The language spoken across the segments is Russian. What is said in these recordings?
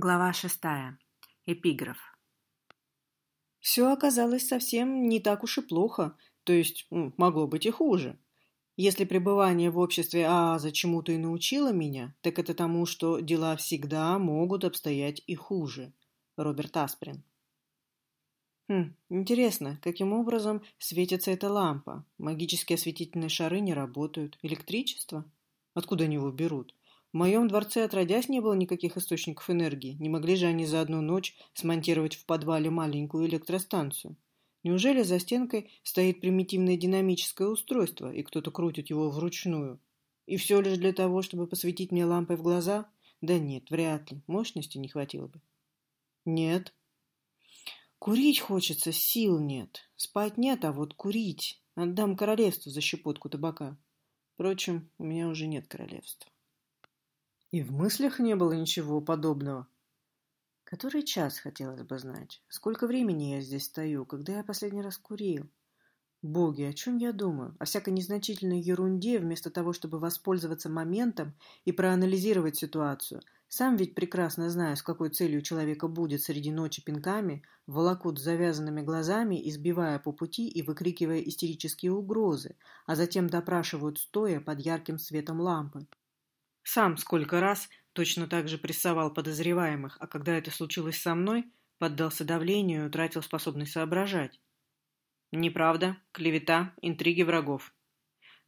Глава шестая. Эпиграф. Все оказалось совсем не так уж и плохо, то есть могло быть и хуже. Если пребывание в обществе Ааза чему-то и научило меня, так это тому, что дела всегда могут обстоять и хуже. Роберт Асприн. Хм, интересно, каким образом светится эта лампа? Магические осветительные шары не работают. Электричество? Откуда они его берут? В моем дворце отродясь не было никаких источников энергии. Не могли же они за одну ночь смонтировать в подвале маленькую электростанцию? Неужели за стенкой стоит примитивное динамическое устройство, и кто-то крутит его вручную? И все лишь для того, чтобы посветить мне лампой в глаза? Да нет, вряд ли. Мощности не хватило бы. Нет. Курить хочется, сил нет. Спать нет, а вот курить. Отдам королевству за щепотку табака. Впрочем, у меня уже нет королевства. И в мыслях не было ничего подобного. Который час, хотелось бы знать. Сколько времени я здесь стою, когда я последний раз курил? Боги, о чем я думаю? О всякой незначительной ерунде, вместо того, чтобы воспользоваться моментом и проанализировать ситуацию. Сам ведь прекрасно знаю, с какой целью человека будет среди ночи пинками, волокут с завязанными глазами, избивая по пути и выкрикивая истерические угрозы, а затем допрашивают стоя под ярким светом лампы. Сам сколько раз точно так же прессовал подозреваемых, а когда это случилось со мной, поддался давлению и утратил способность соображать. Неправда, клевета, интриги врагов.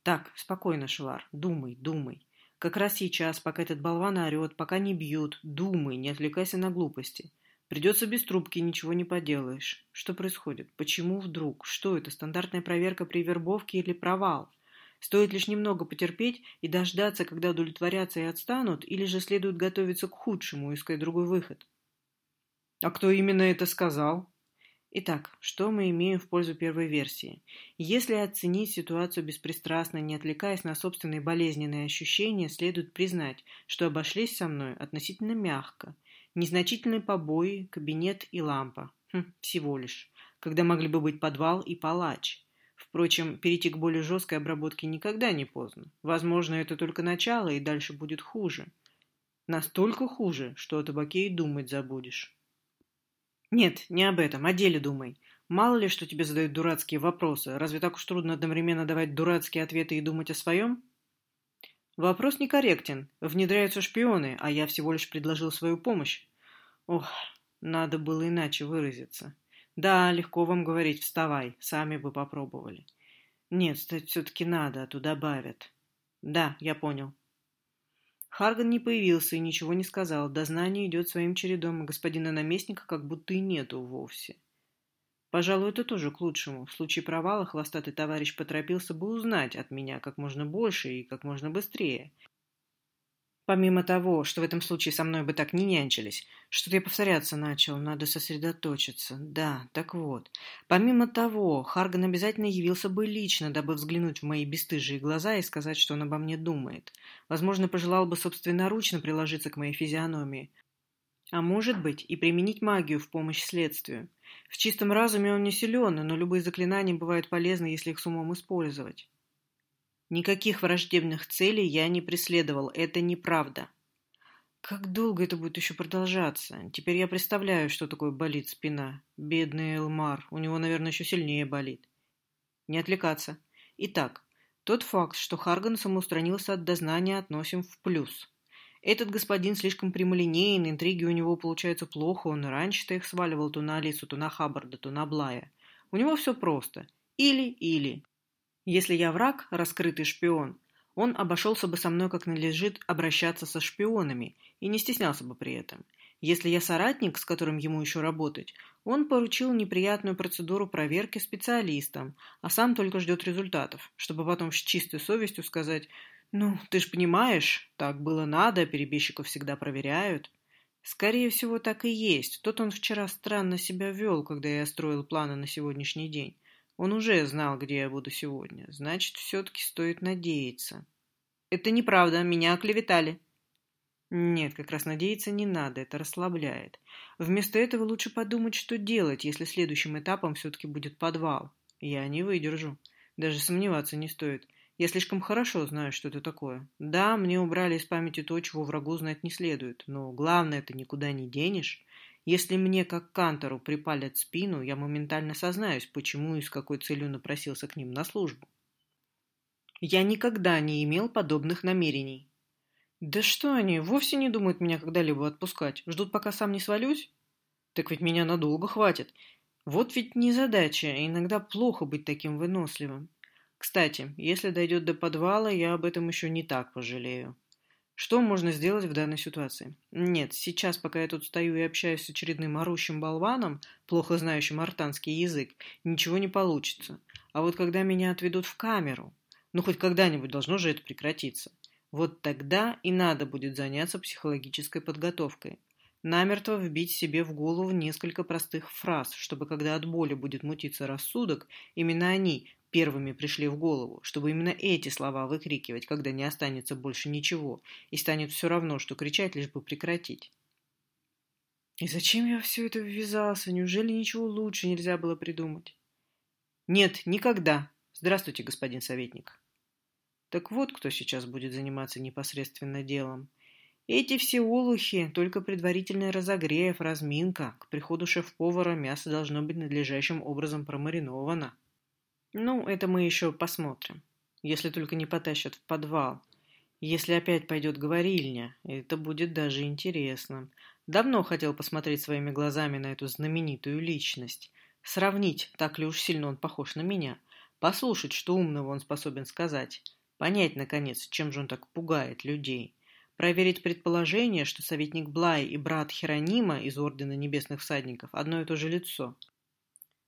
Так, спокойно, Шелар, думай, думай. Как раз сейчас, пока этот болван орет, пока не бьют, думай, не отвлекайся на глупости. Придется без трубки, ничего не поделаешь. Что происходит? Почему вдруг? Что это, стандартная проверка при вербовке или провал? Стоит лишь немного потерпеть и дождаться, когда удовлетворятся и отстанут, или же следует готовиться к худшему и искать другой выход. А кто именно это сказал? Итак, что мы имеем в пользу первой версии? Если оценить ситуацию беспристрастно, не отвлекаясь на собственные болезненные ощущения, следует признать, что обошлись со мной относительно мягко. Незначительные побои, кабинет и лампа. Хм, всего лишь. Когда могли бы быть подвал и палач. Впрочем, перейти к более жесткой обработке никогда не поздно. Возможно, это только начало, и дальше будет хуже. Настолько хуже, что о табаке и думать забудешь. Нет, не об этом, о деле думай. Мало ли, что тебе задают дурацкие вопросы. Разве так уж трудно одновременно давать дурацкие ответы и думать о своем? Вопрос некорректен. Внедряются шпионы, а я всего лишь предложил свою помощь. Ох, надо было иначе выразиться. Да, легко вам говорить, вставай, сами бы попробовали. Нет, встать все-таки надо, а то добавят. Да, я понял. Харган не появился и ничего не сказал. Дознание идет своим чередом, и господина наместника как будто и нету вовсе. Пожалуй, это тоже к лучшему. В случае провала хвостатый товарищ поторопился бы узнать от меня как можно больше и как можно быстрее. Помимо того, что в этом случае со мной бы так не нянчились, что-то я повторяться начал, надо сосредоточиться. Да, так вот. Помимо того, Харган обязательно явился бы лично, дабы взглянуть в мои бесстыжие глаза и сказать, что он обо мне думает. Возможно, пожелал бы собственноручно приложиться к моей физиономии. А может быть, и применить магию в помощь следствию. В чистом разуме он не силен, но любые заклинания бывают полезны, если их с умом использовать. Никаких враждебных целей я не преследовал, это неправда. Как долго это будет еще продолжаться? Теперь я представляю, что такое болит спина. Бедный Элмар, у него, наверное, еще сильнее болит. Не отвлекаться. Итак, тот факт, что Харган самоустранился от дознания, относим в плюс. Этот господин слишком прямолинеен, интриги у него получаются плохо, он раньше-то их сваливал то на Алису, то на Хаббарда, то на Блая. У него все просто. Или-или. Если я враг, раскрытый шпион, он обошелся бы со мной, как надлежит обращаться со шпионами, и не стеснялся бы при этом. Если я соратник, с которым ему еще работать, он поручил неприятную процедуру проверки специалистам, а сам только ждет результатов, чтобы потом с чистой совестью сказать «Ну, ты ж понимаешь, так было надо, перебежчиков всегда проверяют». Скорее всего, так и есть. Тот он вчера странно себя вел, когда я строил планы на сегодняшний день. Он уже знал, где я буду сегодня. Значит, все-таки стоит надеяться. Это неправда, меня оклеветали. Нет, как раз надеяться не надо, это расслабляет. Вместо этого лучше подумать, что делать, если следующим этапом все-таки будет подвал. Я не выдержу. Даже сомневаться не стоит. Я слишком хорошо знаю, что это такое. Да, мне убрали из памяти то, чего врагу знать не следует, но главное это никуда не денешь. Если мне, как кантору, припалят спину, я моментально сознаюсь, почему и с какой целью напросился к ним на службу. Я никогда не имел подобных намерений. Да что они, вовсе не думают меня когда-либо отпускать. Ждут, пока сам не свалюсь? Так ведь меня надолго хватит. Вот ведь не задача, иногда плохо быть таким выносливым. Кстати, если дойдет до подвала, я об этом еще не так пожалею. Что можно сделать в данной ситуации? Нет, сейчас, пока я тут стою и общаюсь с очередным орущим болваном, плохо знающим артанский язык, ничего не получится. А вот когда меня отведут в камеру, ну хоть когда-нибудь должно же это прекратиться. Вот тогда и надо будет заняться психологической подготовкой. Намертво вбить себе в голову несколько простых фраз, чтобы когда от боли будет мутиться рассудок, именно они первыми пришли в голову, чтобы именно эти слова выкрикивать, когда не останется больше ничего, и станет все равно, что кричать, лишь бы прекратить. И зачем я все это ввязался? Неужели ничего лучше нельзя было придумать? Нет, никогда. Здравствуйте, господин советник. Так вот, кто сейчас будет заниматься непосредственно делом. Эти все олухи, только предварительный разогрев, разминка. К приходу шеф-повара мясо должно быть надлежащим образом промариновано. Ну, это мы еще посмотрим. Если только не потащат в подвал. Если опять пойдет говорильня, это будет даже интересно. Давно хотел посмотреть своими глазами на эту знаменитую личность. Сравнить, так ли уж сильно он похож на меня. Послушать, что умного он способен сказать. Понять, наконец, чем же он так пугает людей. Проверить предположение, что советник Блай и брат Херонима из Ордена Небесных Всадников одно и то же лицо.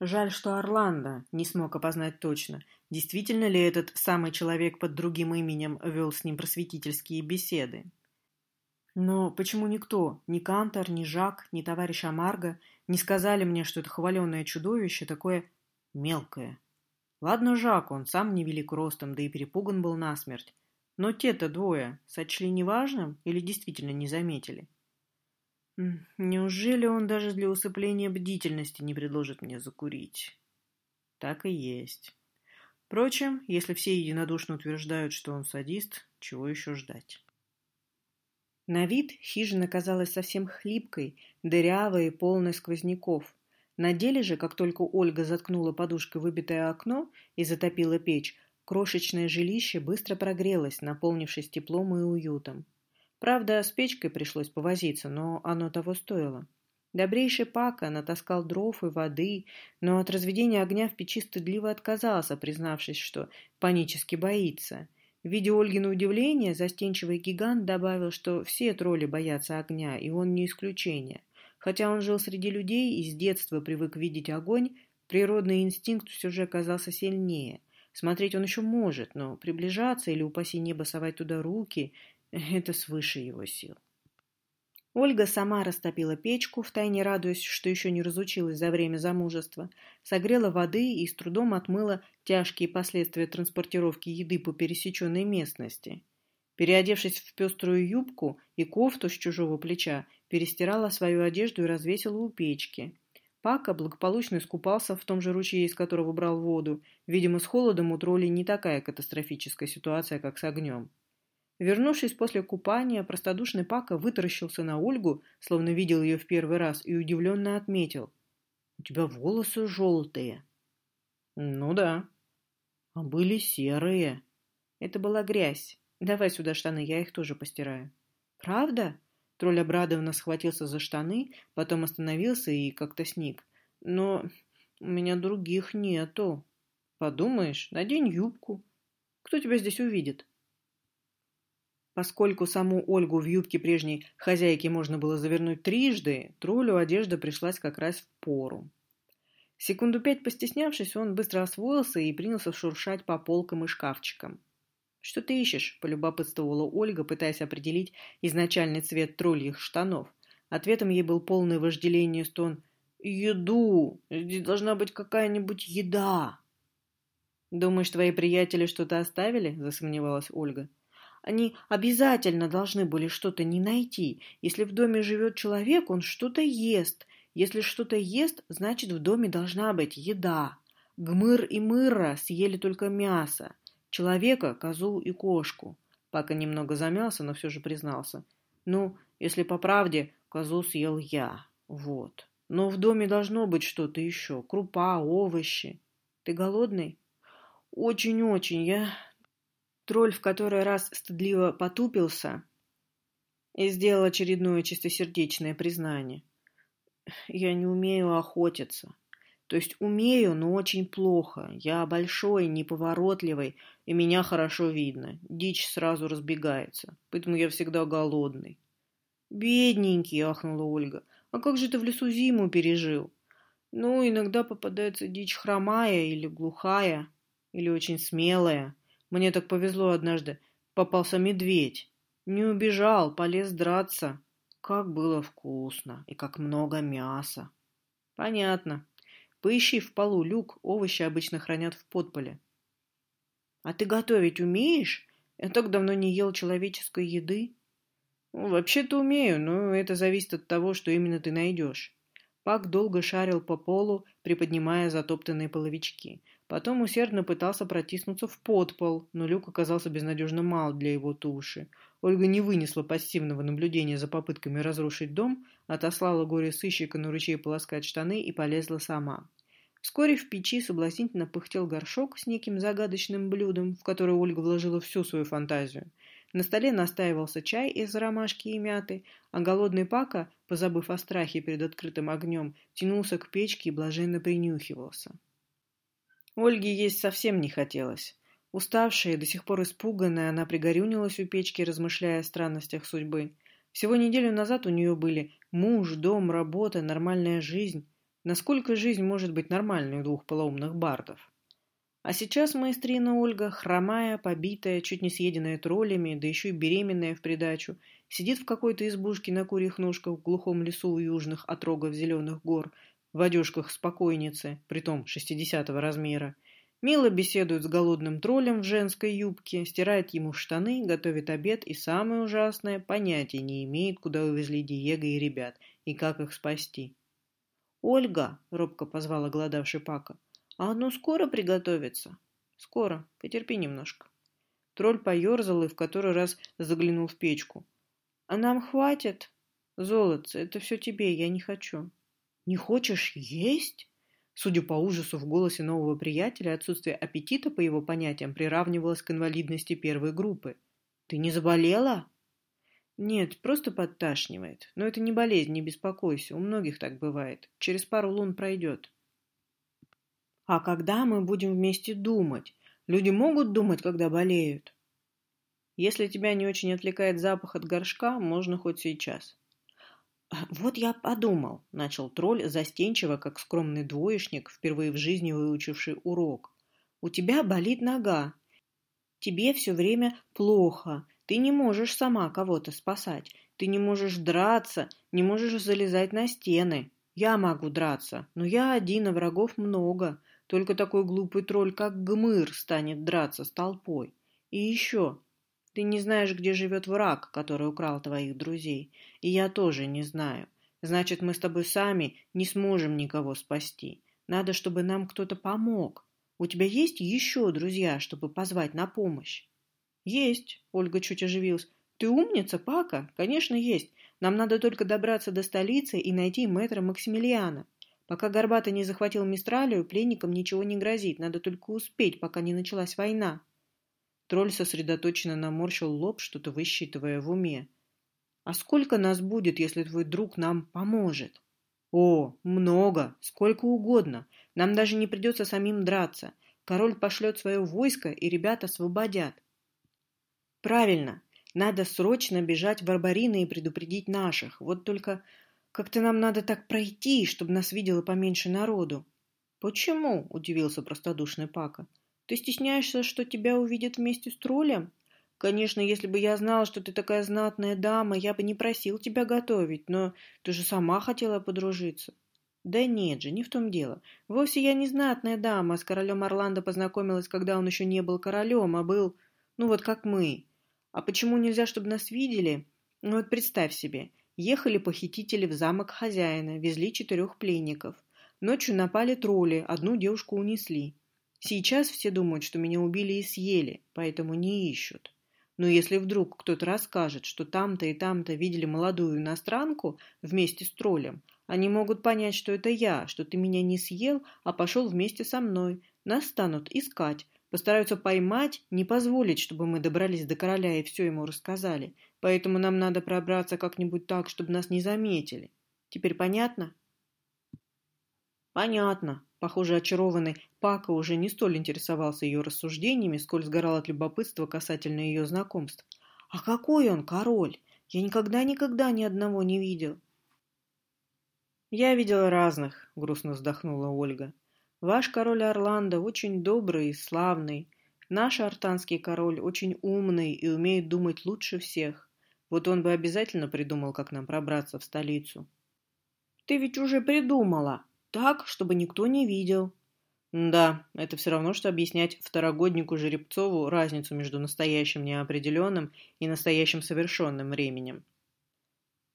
Жаль, что Орландо не смог опознать точно, действительно ли этот самый человек под другим именем вел с ним просветительские беседы. Но почему никто, ни Кантор, ни Жак, ни товарищ Амарго, не сказали мне, что это хваленое чудовище такое мелкое? Ладно, Жак, он сам невелик ростом, да и перепуган был насмерть. Но те-то двое сочли неважным или действительно не заметили? Неужели он даже для усыпления бдительности не предложит мне закурить? Так и есть. Впрочем, если все единодушно утверждают, что он садист, чего еще ждать? На вид хижина казалась совсем хлипкой, дырявой и полной сквозняков. На деле же, как только Ольга заткнула подушкой выбитое окно и затопила печь, крошечное жилище быстро прогрелось, наполнившись теплом и уютом. Правда, с печкой пришлось повозиться, но оно того стоило. Добрейший Пака натаскал дров и воды, но от разведения огня в печи стыдливо отказался, признавшись, что панически боится. Видя Ольгина удивление, застенчивый гигант добавил, что все тролли боятся огня, и он не исключение – Хотя он жил среди людей и с детства привык видеть огонь, природный инстинкт все же оказался сильнее. Смотреть он еще может, но приближаться или, упаси небо, совать туда руки – это свыше его сил. Ольга сама растопила печку, втайне радуясь, что еще не разучилась за время замужества, согрела воды и с трудом отмыла тяжкие последствия транспортировки еды по пересеченной местности. Переодевшись в пеструю юбку и кофту с чужого плеча, перестирала свою одежду и развесила у печки. Пака благополучно искупался в том же ручье, из которого брал воду. Видимо, с холодом у троллей не такая катастрофическая ситуация, как с огнем. Вернувшись после купания, простодушный Пака вытаращился на Ольгу, словно видел ее в первый раз, и удивленно отметил. «У тебя волосы желтые». «Ну да». «А были серые». «Это была грязь. Давай сюда штаны, я их тоже постираю». «Правда?» Тролль обрадованно схватился за штаны, потом остановился и как-то сник. «Но у меня других нету». «Подумаешь, надень юбку. Кто тебя здесь увидит?» Поскольку саму Ольгу в юбке прежней хозяйки можно было завернуть трижды, троллю одежда пришлась как раз в пору. Секунду пять постеснявшись, он быстро освоился и принялся шуршать по полкам и шкафчикам. «Что ты ищешь?» – полюбопытствовала Ольга, пытаясь определить изначальный цвет тролльих штанов. Ответом ей был полное вожделение стон «Еду! Здесь должна быть какая-нибудь еда!» «Думаешь, твои приятели что-то оставили?» – засомневалась Ольга. «Они обязательно должны были что-то не найти. Если в доме живет человек, он что-то ест. Если что-то ест, значит, в доме должна быть еда. Гмыр и Мыра съели только мясо. Человека, козу и кошку. Пака немного замялся, но все же признался. Ну, если по правде, козу съел я. Вот. Но в доме должно быть что-то еще. Крупа, овощи. Ты голодный? Очень-очень. Я... Тролль в который раз стыдливо потупился и сделал очередное чистосердечное признание. Я не умею охотиться. То есть умею, но очень плохо. Я большой, неповоротливый, и меня хорошо видно. Дичь сразу разбегается, поэтому я всегда голодный. «Бедненький!» — ахнула Ольга. «А как же ты в лесу зиму пережил?» «Ну, иногда попадается дичь хромая или глухая, или очень смелая. Мне так повезло однажды. Попался медведь. Не убежал, полез драться. Как было вкусно и как много мяса!» «Понятно. Поищи в полу люк, овощи обычно хранят в подполе. А ты готовить умеешь? Я так давно не ел человеческой еды. Ну, вообще-то умею, но это зависит от того, что именно ты найдешь. Пак долго шарил по полу, приподнимая затоптанные половички. Потом усердно пытался протиснуться в подпол, но люк оказался безнадежно мал для его туши. Ольга не вынесла пассивного наблюдения за попытками разрушить дом, отослала горе-сыщика на ручей полоскать штаны и полезла сама. Вскоре в печи соблазнительно пыхтел горшок с неким загадочным блюдом, в которое Ольга вложила всю свою фантазию. На столе настаивался чай из ромашки и мяты, а голодный Пака, позабыв о страхе перед открытым огнем, тянулся к печке и блаженно принюхивался. Ольге есть совсем не хотелось. Уставшая, до сих пор испуганная, она пригорюнилась у печки, размышляя о странностях судьбы. Всего неделю назад у нее были муж, дом, работа, нормальная жизнь. Насколько жизнь может быть нормальной у двух полоумных бардов? А сейчас маэстрина Ольга, хромая, побитая, чуть не съеденная троллями, да еще и беременная в придачу, сидит в какой-то избушке на курьих ножках в глухом лесу у южных отрогов зеленых гор, в одежках спокойницы, притом шестидесятого размера, Мило беседует с голодным троллем в женской юбке, стирает ему штаны, готовит обед и, самое ужасное, понятия не имеет, куда увезли Диего и ребят, и как их спасти. «Ольга!» — робко позвала голодавший Пака. «А оно скоро приготовится?» «Скоро. Потерпи немножко». Тролль поерзал и в который раз заглянул в печку. «А нам хватит?» «Золотце, это все тебе, я не хочу». «Не хочешь есть?» Судя по ужасу в голосе нового приятеля, отсутствие аппетита, по его понятиям, приравнивалось к инвалидности первой группы. «Ты не заболела?» «Нет, просто подташнивает. Но это не болезнь, не беспокойся. У многих так бывает. Через пару лун пройдет». «А когда мы будем вместе думать? Люди могут думать, когда болеют?» «Если тебя не очень отвлекает запах от горшка, можно хоть сейчас». «Вот я подумал», — начал тролль застенчиво, как скромный двоечник, впервые в жизни выучивший урок. «У тебя болит нога. Тебе все время плохо. Ты не можешь сама кого-то спасать. Ты не можешь драться, не можешь залезать на стены. Я могу драться, но я один, а врагов много. Только такой глупый тролль, как Гмыр, станет драться с толпой. И еще, ты не знаешь, где живет враг, который украл твоих друзей. И я тоже не знаю. Значит, мы с тобой сами не сможем никого спасти. Надо, чтобы нам кто-то помог. У тебя есть еще друзья, чтобы позвать на помощь? Есть, Ольга чуть оживилась. Ты умница, Пака? Конечно, есть. Нам надо только добраться до столицы и найти мэтра Максимилиана. Пока Горбата не захватил Мистралию, пленникам ничего не грозит. Надо только успеть, пока не началась война. Тролль сосредоточенно наморщил лоб, что-то высчитывая в уме. «А сколько нас будет, если твой друг нам поможет?» «О, много, сколько угодно. Нам даже не придется самим драться. Король пошлет свое войско, и ребята освободят». «Правильно. Надо срочно бежать в Барбарины и предупредить наших. Вот только как-то нам надо так пройти, чтобы нас видело поменьше народу». «Почему?» – удивился простодушный Пака. Ты стесняешься, что тебя увидят вместе с троллем? Конечно, если бы я знал, что ты такая знатная дама, я бы не просил тебя готовить, но ты же сама хотела подружиться. Да нет же, не в том дело. Вовсе я не знатная дама, с королем Орландо познакомилась, когда он еще не был королем, а был, ну вот как мы. А почему нельзя, чтобы нас видели? Ну вот представь себе, ехали похитители в замок хозяина, везли четырех пленников. Ночью напали тролли, одну девушку унесли. Сейчас все думают, что меня убили и съели, поэтому не ищут. Но если вдруг кто-то расскажет, что там-то и там-то видели молодую иностранку вместе с троллем, они могут понять, что это я, что ты меня не съел, а пошел вместе со мной. Нас станут искать, постараются поймать, не позволить, чтобы мы добрались до короля и все ему рассказали. Поэтому нам надо пробраться как-нибудь так, чтобы нас не заметили. Теперь понятно? Понятно. Похоже, очарованный Пака уже не столь интересовался ее рассуждениями, сколь сгорал от любопытства касательно ее знакомств. А какой он король? Я никогда-никогда ни одного не видел. Я видела разных, грустно вздохнула Ольга. Ваш король Орландо очень добрый и славный. Наш артанский король очень умный и умеет думать лучше всех. Вот он бы обязательно придумал, как нам пробраться в столицу. Ты ведь уже придумала. Так, чтобы никто не видел. Да, это все равно, что объяснять второгоднику Жеребцову разницу между настоящим неопределенным и настоящим совершенным временем.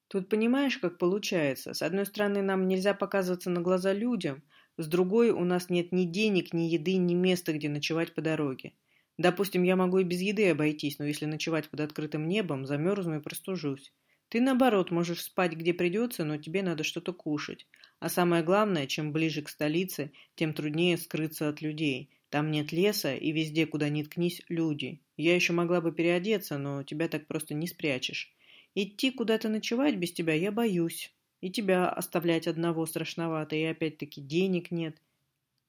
Тут понимаешь, как получается. С одной стороны, нам нельзя показываться на глаза людям, с другой, у нас нет ни денег, ни еды, ни места, где ночевать по дороге. Допустим, я могу и без еды обойтись, но если ночевать под открытым небом, замерзну и простужусь. Ты, наоборот, можешь спать где придется, но тебе надо что-то кушать. А самое главное, чем ближе к столице, тем труднее скрыться от людей. Там нет леса, и везде, куда ни ткнись, люди. Я еще могла бы переодеться, но тебя так просто не спрячешь. Идти куда-то ночевать без тебя я боюсь. И тебя оставлять одного страшновато, и опять-таки денег нет.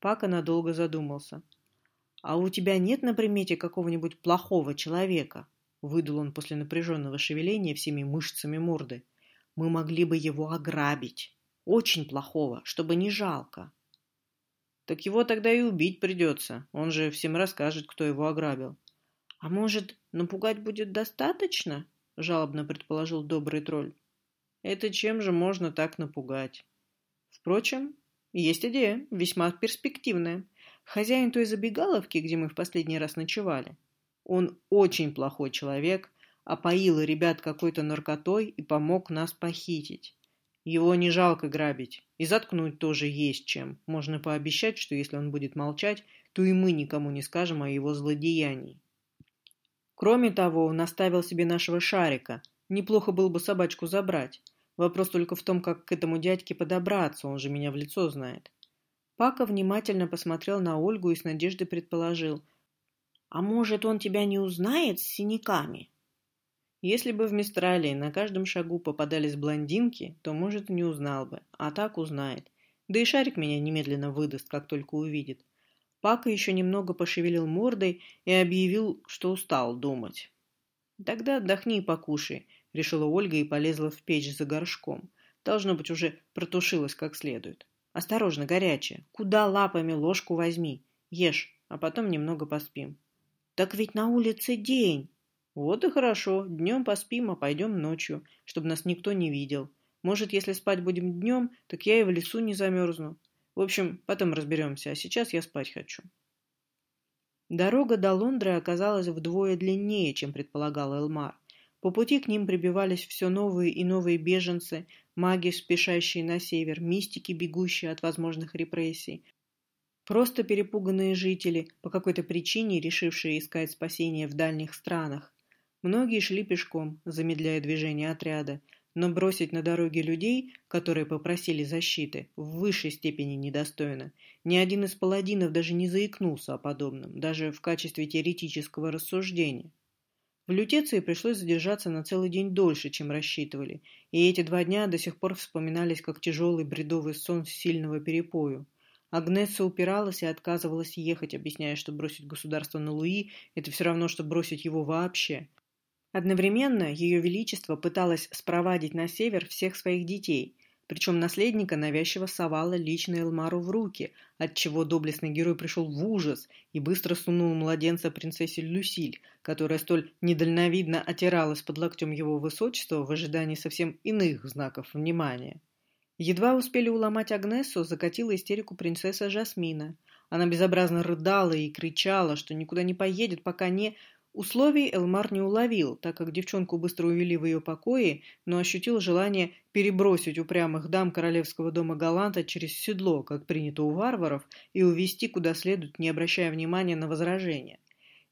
Пака надолго задумался. «А у тебя нет на примете какого-нибудь плохого человека?» Выдал он после напряженного шевеления всеми мышцами морды. «Мы могли бы его ограбить. Очень плохого, чтобы не жалко». «Так его тогда и убить придется. Он же всем расскажет, кто его ограбил». «А может, напугать будет достаточно?» жалобно предположил добрый тролль. Это чем же можно так напугать? Впрочем, есть идея, весьма перспективная. Хозяин той забегаловки, где мы в последний раз ночевали, он очень плохой человек, опоил ребят какой-то наркотой и помог нас похитить. Его не жалко грабить, и заткнуть тоже есть чем. Можно пообещать, что если он будет молчать, то и мы никому не скажем о его злодеянии. Кроме того, он оставил себе нашего шарика. Неплохо было бы собачку забрать. Вопрос только в том, как к этому дядьке подобраться, он же меня в лицо знает. Пака внимательно посмотрел на Ольгу и с надеждой предположил. «А может, он тебя не узнает с синяками?» Если бы в Мистралии на каждом шагу попадались блондинки, то, может, не узнал бы, а так узнает. Да и Шарик меня немедленно выдаст, как только увидит. Пака еще немного пошевелил мордой и объявил, что устал думать. «Тогда отдохни и покушай решила Ольга и полезла в печь за горшком. Должно быть, уже протушилась как следует. Осторожно, горячая. Куда лапами ложку возьми? Ешь, а потом немного поспим. Так ведь на улице день. Вот и хорошо. Днем поспим, а пойдем ночью, чтобы нас никто не видел. Может, если спать будем днем, так я и в лесу не замерзну. В общем, потом разберемся, а сейчас я спать хочу. Дорога до Лондры оказалась вдвое длиннее, чем предполагал Элмар. По пути к ним прибивались все новые и новые беженцы, маги, спешащие на север, мистики, бегущие от возможных репрессий, просто перепуганные жители, по какой-то причине решившие искать спасение в дальних странах. Многие шли пешком, замедляя движение отряда, но бросить на дороге людей, которые попросили защиты, в высшей степени недостойно. Ни один из паладинов даже не заикнулся о подобном, даже в качестве теоретического рассуждения. В Лютеции пришлось задержаться на целый день дольше, чем рассчитывали, и эти два дня до сих пор вспоминались как тяжелый бредовый сон сильного перепою. Агнесса упиралась и отказывалась ехать, объясняя, что бросить государство на Луи – это все равно, что бросить его вообще. Одновременно Ее Величество пыталось спровадить на север всех своих детей – причем наследника навязчиво совала лично Элмару в руки, отчего доблестный герой пришел в ужас и быстро сунул младенца принцессе Люсиль, которая столь недальновидно отиралась под локтем его высочества в ожидании совсем иных знаков внимания. Едва успели уломать Агнесу, закатила истерику принцесса Жасмина. Она безобразно рыдала и кричала, что никуда не поедет, пока не... Условий Элмар не уловил, так как девчонку быстро увели в ее покои, но ощутил желание перебросить упрямых дам королевского дома Галанта через седло, как принято у варваров, и увести куда следует, не обращая внимания на возражения.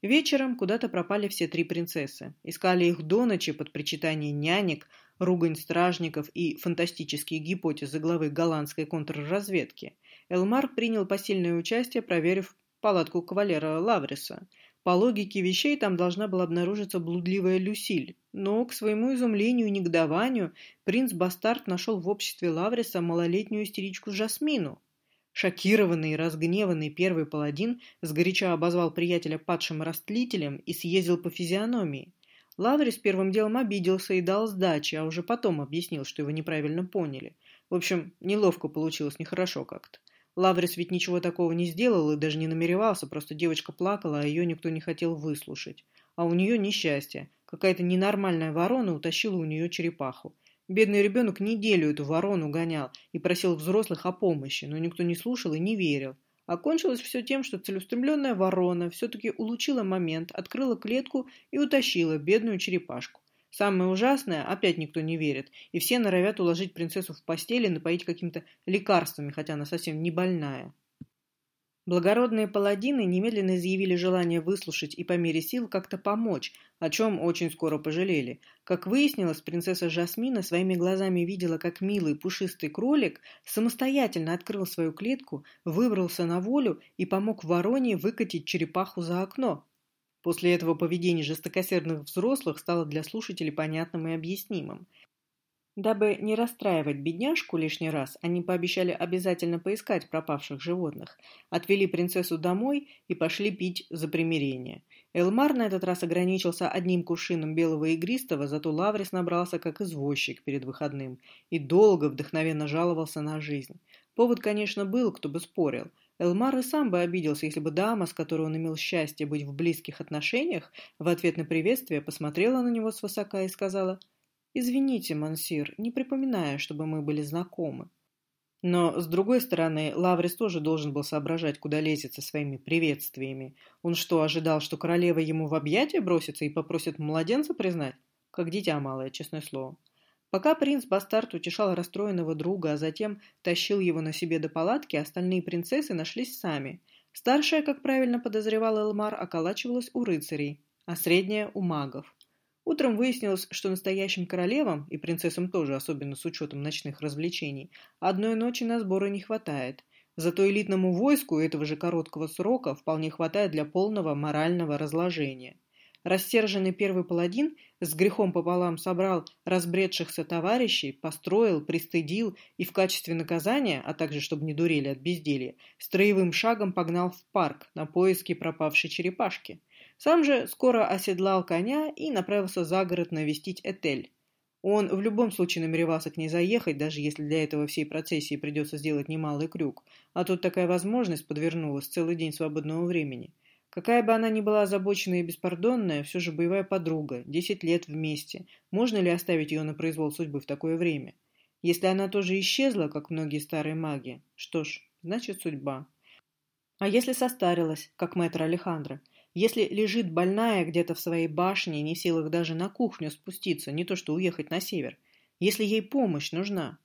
Вечером куда-то пропали все три принцессы. Искали их до ночи под причитание нянек, ругань стражников и фантастические гипотезы главы голландской контрразведки. Элмар принял посильное участие, проверив палатку кавалера Лавриса – по логике вещей там должна была обнаружиться блудливая Люсиль, но, к своему изумлению и негодованию, принц-бастард нашел в обществе Лавриса малолетнюю истеричку Жасмину. Шокированный и разгневанный первый паладин сгоряча обозвал приятеля падшим растлителем и съездил по физиономии. Лаврис первым делом обиделся и дал сдачи, а уже потом объяснил, что его неправильно поняли. В общем, неловко получилось, нехорошо как-то. Лаврис ведь ничего такого не сделал и даже не намеревался, просто девочка плакала, а ее никто не хотел выслушать. А у нее несчастье. Какая-то ненормальная ворона утащила у нее черепаху. Бедный ребенок неделю эту ворону гонял и просил взрослых о помощи, но никто не слушал и не верил. Окончилось все тем, что целеустремленная ворона все-таки улучила момент, открыла клетку и утащила бедную черепашку. Самое ужасное, опять никто не верит, и все норовят уложить принцессу в постель и напоить какими-то лекарствами, хотя она совсем не больная. Благородные паладины немедленно изъявили желание выслушать и по мере сил как-то помочь, о чем очень скоро пожалели. Как выяснилось, принцесса Жасмина своими глазами видела, как милый пушистый кролик самостоятельно открыл свою клетку, выбрался на волю и помог вороне выкатить черепаху за окно. После этого поведение жестокосердных взрослых стало для слушателей понятным и объяснимым. Дабы не расстраивать бедняжку лишний раз, они пообещали обязательно поискать пропавших животных, отвели принцессу домой и пошли пить за примирение. Элмар на этот раз ограничился одним кувшином белого игристого, зато Лаврис набрался как извозчик перед выходным и долго вдохновенно жаловался на жизнь. Повод, конечно, был, кто бы спорил – Элмар и сам бы обиделся, если бы дама, с которой он имел счастье быть в близких отношениях, в ответ на приветствие посмотрела на него свысока и сказала «Извините, Мансир, не припоминаю, чтобы мы были знакомы». Но, с другой стороны, Лаврис тоже должен был соображать, куда лезет со своими приветствиями. Он что, ожидал, что королева ему в объятия бросится и попросит младенца признать? Как дитя малое, честное слово. Пока принц-бастард утешал расстроенного друга, а затем тащил его на себе до палатки, остальные принцессы нашлись сами. Старшая, как правильно подозревал Элмар, околачивалась у рыцарей, а средняя – у магов. Утром выяснилось, что настоящим королевам, и принцессам тоже, особенно с учетом ночных развлечений, одной ночи на сборы не хватает. Зато элитному войску этого же короткого срока вполне хватает для полного морального разложения. Рассерженный первый паладин с грехом пополам собрал разбредшихся товарищей, построил, пристыдил и в качестве наказания, а также чтобы не дурели от безделья, строевым шагом погнал в парк на поиски пропавшей черепашки. Сам же скоро оседлал коня и направился за город навестить Этель. Он в любом случае намеревался к ней заехать, даже если для этого всей процессии придется сделать немалый крюк, а тут такая возможность подвернулась целый день свободного времени – Какая бы она ни была озабоченная и беспардонная, все же боевая подруга, десять лет вместе. Можно ли оставить ее на произвол судьбы в такое время? Если она тоже исчезла, как многие старые маги, что ж, значит судьба. А если состарилась, как мэтр Алехандро? Если лежит больная где-то в своей башне, не в силах даже на кухню спуститься, не то что уехать на север? Если ей помощь нужна?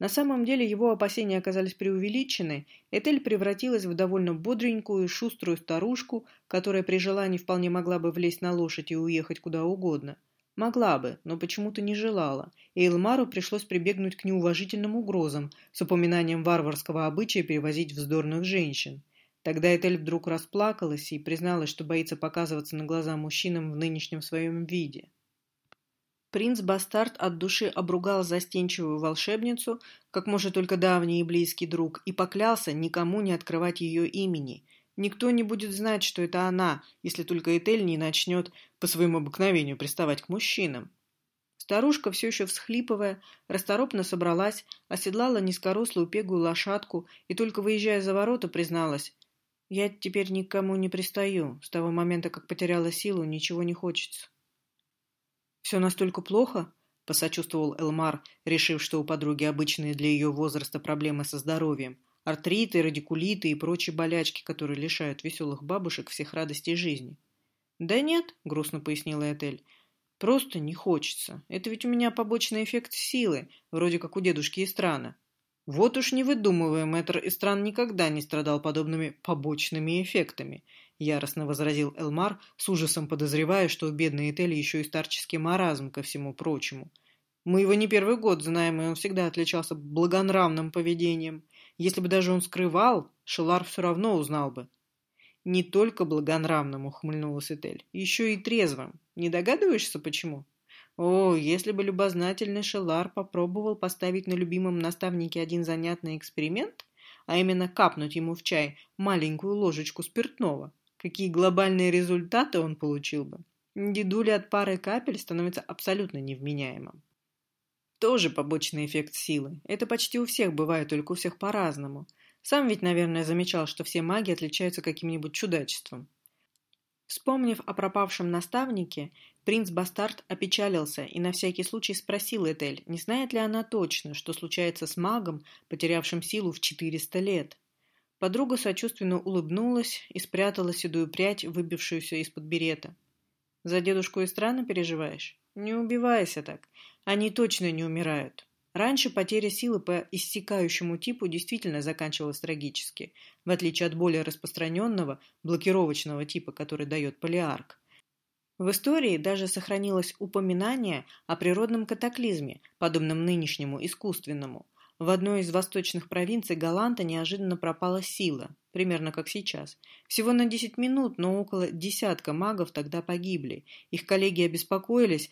На самом деле его опасения оказались преувеличены, Этель превратилась в довольно бодренькую и шуструю старушку, которая при желании вполне могла бы влезть на лошадь и уехать куда угодно. Могла бы, но почему-то не желала, и Элмару пришлось прибегнуть к неуважительным угрозам с упоминанием варварского обычая перевозить вздорных женщин. Тогда Этель вдруг расплакалась и призналась, что боится показываться на глаза мужчинам в нынешнем своем виде. Принц-бастард от души обругал застенчивую волшебницу, как может только давний и близкий друг, и поклялся никому не открывать ее имени. Никто не будет знать, что это она, если только Этель не начнет по своему обыкновению приставать к мужчинам. Старушка, все еще всхлипывая, расторопно собралась, оседлала низкорослую пегую лошадку и только выезжая за ворота призналась. «Я теперь никому не пристаю. С того момента, как потеряла силу, ничего не хочется». «Все настолько плохо?» – посочувствовал Элмар, решив, что у подруги обычные для ее возраста проблемы со здоровьем. Артриты, радикулиты и прочие болячки, которые лишают веселых бабушек всех радостей жизни. «Да нет», — грустно пояснила Этель. «Просто не хочется. Это ведь у меня побочный эффект силы, вроде как у дедушки Истрана». «Вот уж не выдумывая, мэтр Истран никогда не страдал подобными побочными эффектами», — яростно возразил Элмар, с ужасом подозревая, что у бедной Этели еще и старческий маразм ко всему прочему. «Мы его не первый год знаем, и он всегда отличался благонравным поведением. Если бы даже он скрывал, Шелар все равно узнал бы». «Не только благонравным», — ухмыльнулась Этель, — «еще и трезвым. Не догадываешься, почему?» О, если бы любознательный Шелар попробовал поставить на любимом наставнике один занятный эксперимент, а именно капнуть ему в чай маленькую ложечку спиртного, какие глобальные результаты он получил бы. Дедуля от пары капель становится абсолютно невменяемым. Тоже побочный эффект силы. Это почти у всех бывает, только у всех по-разному. Сам ведь, наверное, замечал, что все маги отличаются каким-нибудь чудачеством. Вспомнив о пропавшем наставнике, принц-бастард опечалился и на всякий случай спросил Этель, не знает ли она точно, что случается с магом, потерявшим силу в 400 лет. Подруга сочувственно улыбнулась и спрятала седую прядь, выбившуюся из-под берета. «За дедушку и странно переживаешь? Не убивайся так. Они точно не умирают. Раньше потеря силы по иссякающему типу действительно заканчивалась трагически, в отличие от более распространенного блокировочного типа, который дает полиарк. В истории даже сохранилось упоминание о природном катаклизме, подобном нынешнему искусственному. В одной из восточных провинций Галанта неожиданно пропала сила, примерно как сейчас. Всего на 10 минут, но около десятка магов тогда погибли. Их коллеги обеспокоились,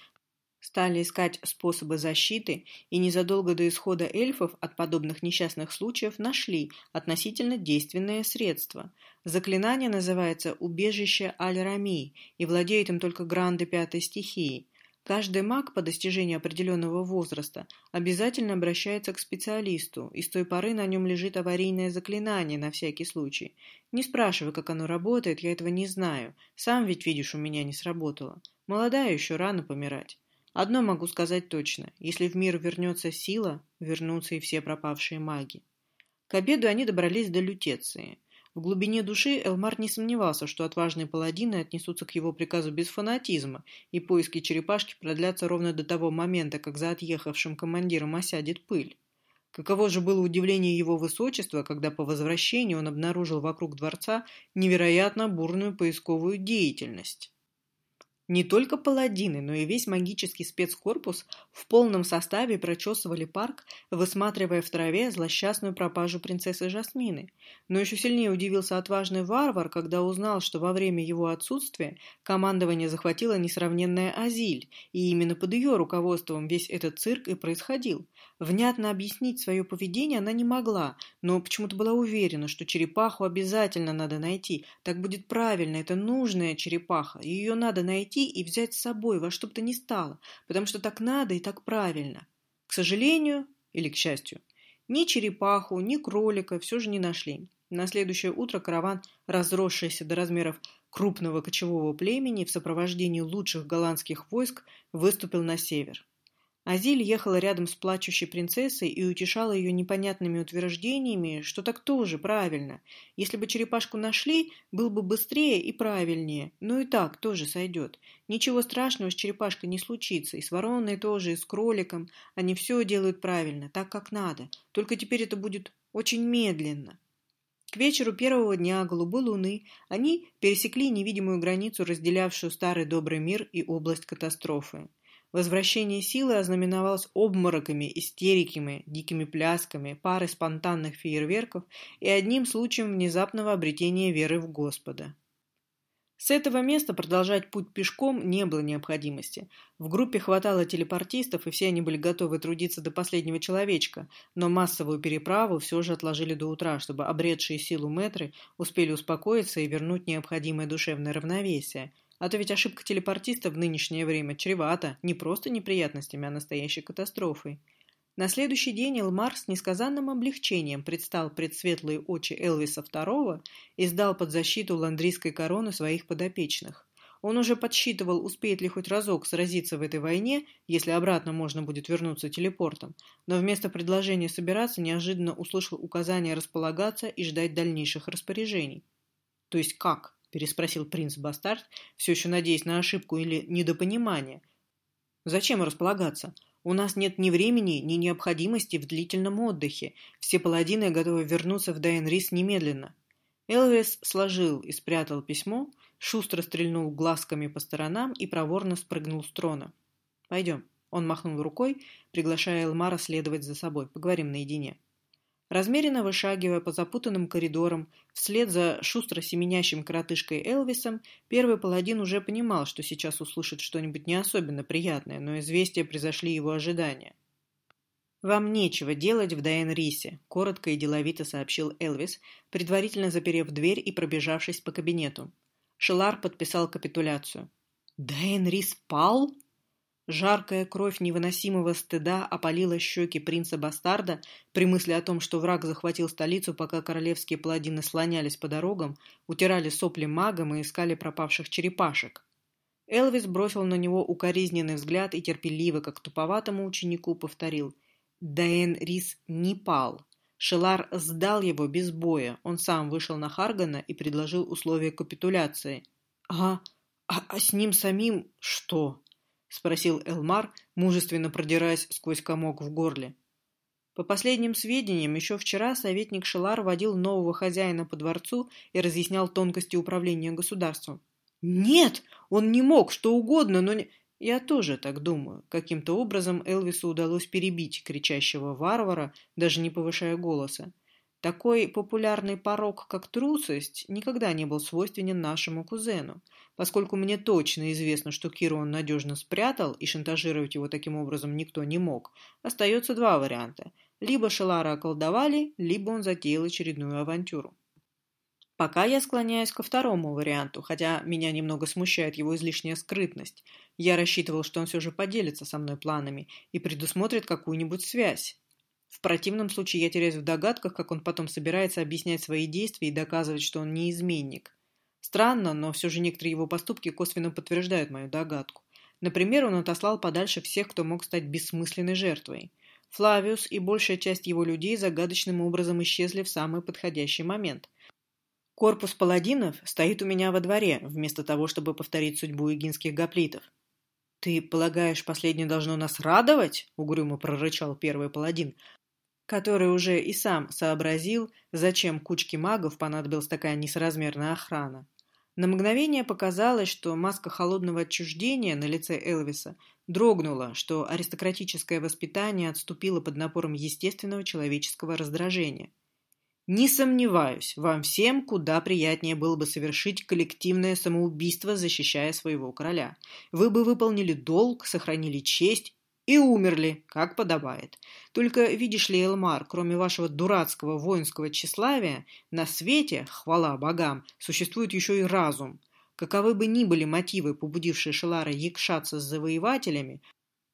Стали искать способы защиты и незадолго до исхода эльфов от подобных несчастных случаев нашли относительно действенное средство. Заклинание называется «Убежище Аль-Рами» и владеет им только гранды пятой стихии. Каждый маг по достижении определенного возраста обязательно обращается к специалисту, и с той поры на нем лежит аварийное заклинание на всякий случай. Не спрашивай, как оно работает, я этого не знаю. Сам ведь видишь, у меня не сработало. Молодая еще рано помирать. Одно могу сказать точно. Если в мир вернется сила, вернутся и все пропавшие маги. К обеду они добрались до лютеции. В глубине души Элмар не сомневался, что отважные паладины отнесутся к его приказу без фанатизма, и поиски черепашки продлятся ровно до того момента, как за отъехавшим командиром осядет пыль. Каково же было удивление его высочества, когда по возвращении он обнаружил вокруг дворца невероятно бурную поисковую деятельность. Не только паладины, но и весь магический спецкорпус в полном составе прочесывали парк, высматривая в траве злосчастную пропажу принцессы Жасмины. Но еще сильнее удивился отважный варвар, когда узнал, что во время его отсутствия командование захватило несравненная Азиль, и именно под ее руководством весь этот цирк и происходил. Внятно объяснить свое поведение она не могла, но почему-то была уверена, что черепаху обязательно надо найти. Так будет правильно, это нужная черепаха, ее надо найти и взять с собой во что бы то ни стало, потому что так надо и так правильно. К сожалению, или к счастью, ни черепаху, ни кролика все же не нашли. На следующее утро караван, разросшийся до размеров крупного кочевого племени в сопровождении лучших голландских войск, выступил на север. Азиль ехала рядом с плачущей принцессой и утешала ее непонятными утверждениями, что так тоже правильно. Если бы черепашку нашли, был бы быстрее и правильнее. Но и так тоже сойдет. Ничего страшного с черепашкой не случится. И с вороной тоже, и с кроликом. Они все делают правильно, так как надо. Только теперь это будет очень медленно. К вечеру первого дня голубой луны они пересекли невидимую границу, разделявшую старый добрый мир и область катастрофы. Возвращение силы ознаменовалось обмороками, истериками, дикими плясками, парой спонтанных фейерверков и одним случаем внезапного обретения веры в Господа. С этого места продолжать путь пешком не было необходимости. В группе хватало телепортистов, и все они были готовы трудиться до последнего человечка, но массовую переправу все же отложили до утра, чтобы обретшие силу метры успели успокоиться и вернуть необходимое душевное равновесие – а то ведь ошибка телепортиста в нынешнее время чревата не просто неприятностями, а настоящей катастрофой. На следующий день Элмар с несказанным облегчением предстал пред светлые очи Элвиса II и сдал под защиту ландрийской короны своих подопечных. Он уже подсчитывал, успеет ли хоть разок сразиться в этой войне, если обратно можно будет вернуться телепортом, но вместо предложения собираться неожиданно услышал указание располагаться и ждать дальнейших распоряжений. То есть как? – переспросил принц-бастард, все еще надеясь на ошибку или недопонимание. «Зачем располагаться? У нас нет ни времени, ни необходимости в длительном отдыхе. Все паладины готовы вернуться в Дайенрис немедленно». Элвис сложил и спрятал письмо, шустро стрельнул глазками по сторонам и проворно спрыгнул с трона. «Пойдем». Он махнул рукой, приглашая Элмара следовать за собой. «Поговорим наедине». Размеренно вышагивая по запутанным коридорам, вслед за шустро семенящим коротышкой Элвисом, первый паладин уже понимал, что сейчас услышит что-нибудь не особенно приятное, но известия превзошли его ожидания. «Вам нечего делать в Дайен-Рисе», — коротко и деловито сообщил Элвис, предварительно заперев дверь и пробежавшись по кабинету. Шелар подписал капитуляцию. «Дайен-Рис пал?» Жаркая кровь невыносимого стыда опалила щеки принца-бастарда при мысли о том, что враг захватил столицу, пока королевские паладины слонялись по дорогам, утирали сопли магом и искали пропавших черепашек. Элвис бросил на него укоризненный взгляд и терпеливо, как туповатому ученику, повторил «Даэн Рис не пал». Шелар сдал его без боя. Он сам вышел на Харгана и предложил условия капитуляции. «А, а, а с ним самим что?» — спросил Элмар, мужественно продираясь сквозь комок в горле. По последним сведениям, еще вчера советник Шелар водил нового хозяина по дворцу и разъяснял тонкости управления государством. «Нет, он не мог, что угодно, но не...» Я тоже так думаю. Каким-то образом Элвису удалось перебить кричащего варвара, даже не повышая голоса. Такой популярный порог, как трусость, никогда не был свойственен нашему кузену. Поскольку мне точно известно, что Киру он надежно спрятал, и шантажировать его таким образом никто не мог, остается два варианта. Либо Шелара околдовали, либо он затеял очередную авантюру. Пока я склоняюсь ко второму варианту, хотя меня немного смущает его излишняя скрытность. Я рассчитывал, что он все же поделится со мной планами и предусмотрит какую-нибудь связь. В противном случае я теряюсь в догадках, как он потом собирается объяснять свои действия и доказывать, что он не изменник. Странно, но все же некоторые его поступки косвенно подтверждают мою догадку. Например, он отослал подальше всех, кто мог стать бессмысленной жертвой. Флавиус и большая часть его людей загадочным образом исчезли в самый подходящий момент. Корпус паладинов стоит у меня во дворе, вместо того, чтобы повторить судьбу игинских гоплитов. «Ты полагаешь, последнее должно нас радовать?» — угрюмо прорычал первый паладин, который уже и сам сообразил, зачем кучке магов понадобилась такая несоразмерная охрана. На мгновение показалось, что маска холодного отчуждения на лице Элвиса дрогнула, что аристократическое воспитание отступило под напором естественного человеческого раздражения. Не сомневаюсь, вам всем куда приятнее было бы совершить коллективное самоубийство, защищая своего короля. Вы бы выполнили долг, сохранили честь и умерли, как подобает. Только, видишь ли, Элмар, кроме вашего дурацкого воинского тщеславия, на свете, хвала богам, существует еще и разум. Каковы бы ни были мотивы, побудившие Шелара якшаться с завоевателями,